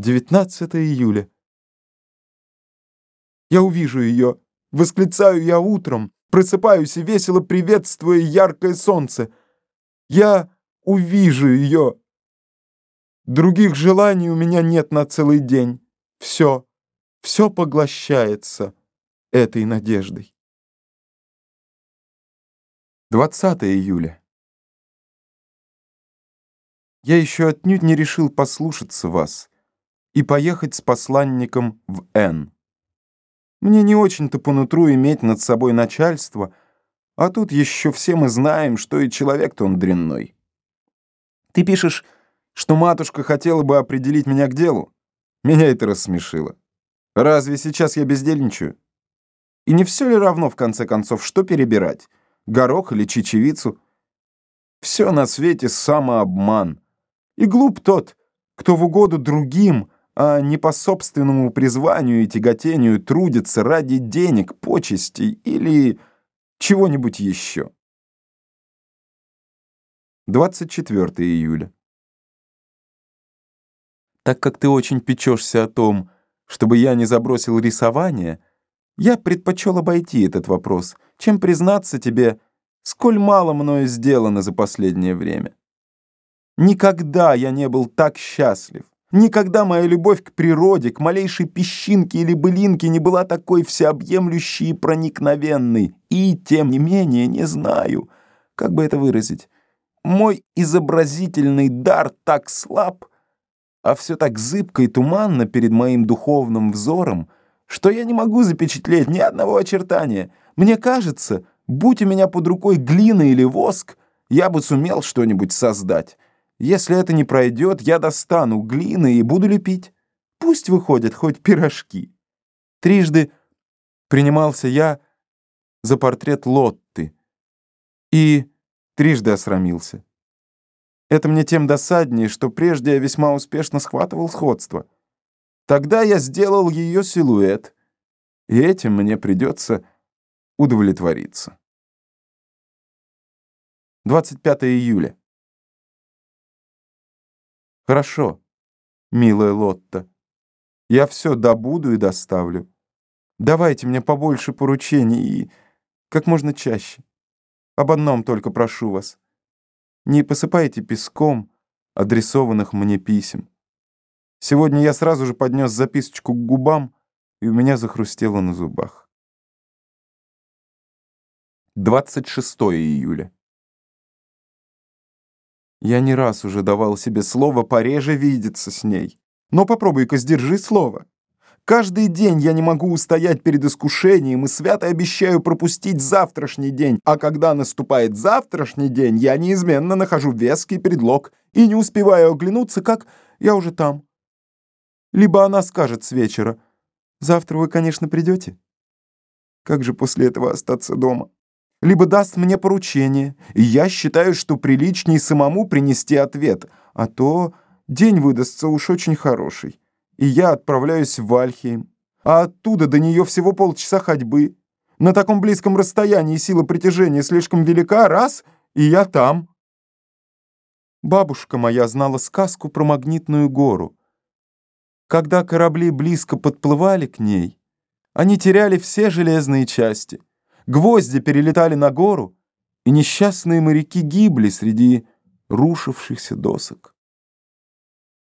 19 июля. Я увижу ее, восклицаю я утром, просыпаюсь и весело приветствуя яркое солнце. Я увижу ее. Других желаний у меня нет на целый день. Все, все поглощается этой надеждой. 20 июля. Я еще отнюдь не решил послушаться вас и поехать с посланником в Н. Мне не очень-то по нутру иметь над собой начальство, а тут еще все мы знаем, что и человек-то он дрянной. Ты пишешь, что матушка хотела бы определить меня к делу. Меня это рассмешило. Разве сейчас я бездельничаю? И не все ли равно, в конце концов, что перебирать? Горох или чечевицу? Все на свете самообман. И глуп тот, кто в угоду другим а не по собственному призванию и тяготению трудится ради денег, почестей или чего-нибудь еще. 24 июля. Так как ты очень печешься о том, чтобы я не забросил рисование, я предпочел обойти этот вопрос, чем признаться тебе, сколь мало мною сделано за последнее время. Никогда я не был так счастлив. Никогда моя любовь к природе, к малейшей песчинке или былинке не была такой всеобъемлющей и проникновенной. И, тем не менее, не знаю, как бы это выразить. Мой изобразительный дар так слаб, а все так зыбко и туманно перед моим духовным взором, что я не могу запечатлеть ни одного очертания. Мне кажется, будь у меня под рукой глина или воск, я бы сумел что-нибудь создать. Если это не пройдет, я достану глины и буду лепить. Пусть выходят хоть пирожки. Трижды принимался я за портрет Лотты и трижды осрамился. Это мне тем досаднее, что прежде я весьма успешно схватывал сходство. Тогда я сделал ее силуэт, и этим мне придется удовлетвориться. 25 июля. Хорошо, милая Лотта. Я все добуду и доставлю. Давайте мне побольше поручений и как можно чаще. Об одном только прошу вас. Не посыпайте песком адресованных мне писем. Сегодня я сразу же поднес записочку к губам, и у меня захрустело на зубах. 26 июля. Я не раз уже давал себе слово пореже видеться с ней. Но попробуй-ка сдержи слово. Каждый день я не могу устоять перед искушением и свято обещаю пропустить завтрашний день, а когда наступает завтрашний день, я неизменно нахожу веский предлог и не успеваю оглянуться, как я уже там. Либо она скажет с вечера, «Завтра вы, конечно, придете». Как же после этого остаться дома? Либо даст мне поручение, и я считаю, что приличнее самому принести ответ, а то день выдастся уж очень хороший, и я отправляюсь в Вальхейм, а оттуда до нее всего полчаса ходьбы. На таком близком расстоянии сила притяжения слишком велика, раз, и я там. Бабушка моя знала сказку про магнитную гору. Когда корабли близко подплывали к ней, они теряли все железные части — Гвозди перелетали на гору, и несчастные моряки гибли среди рушившихся досок.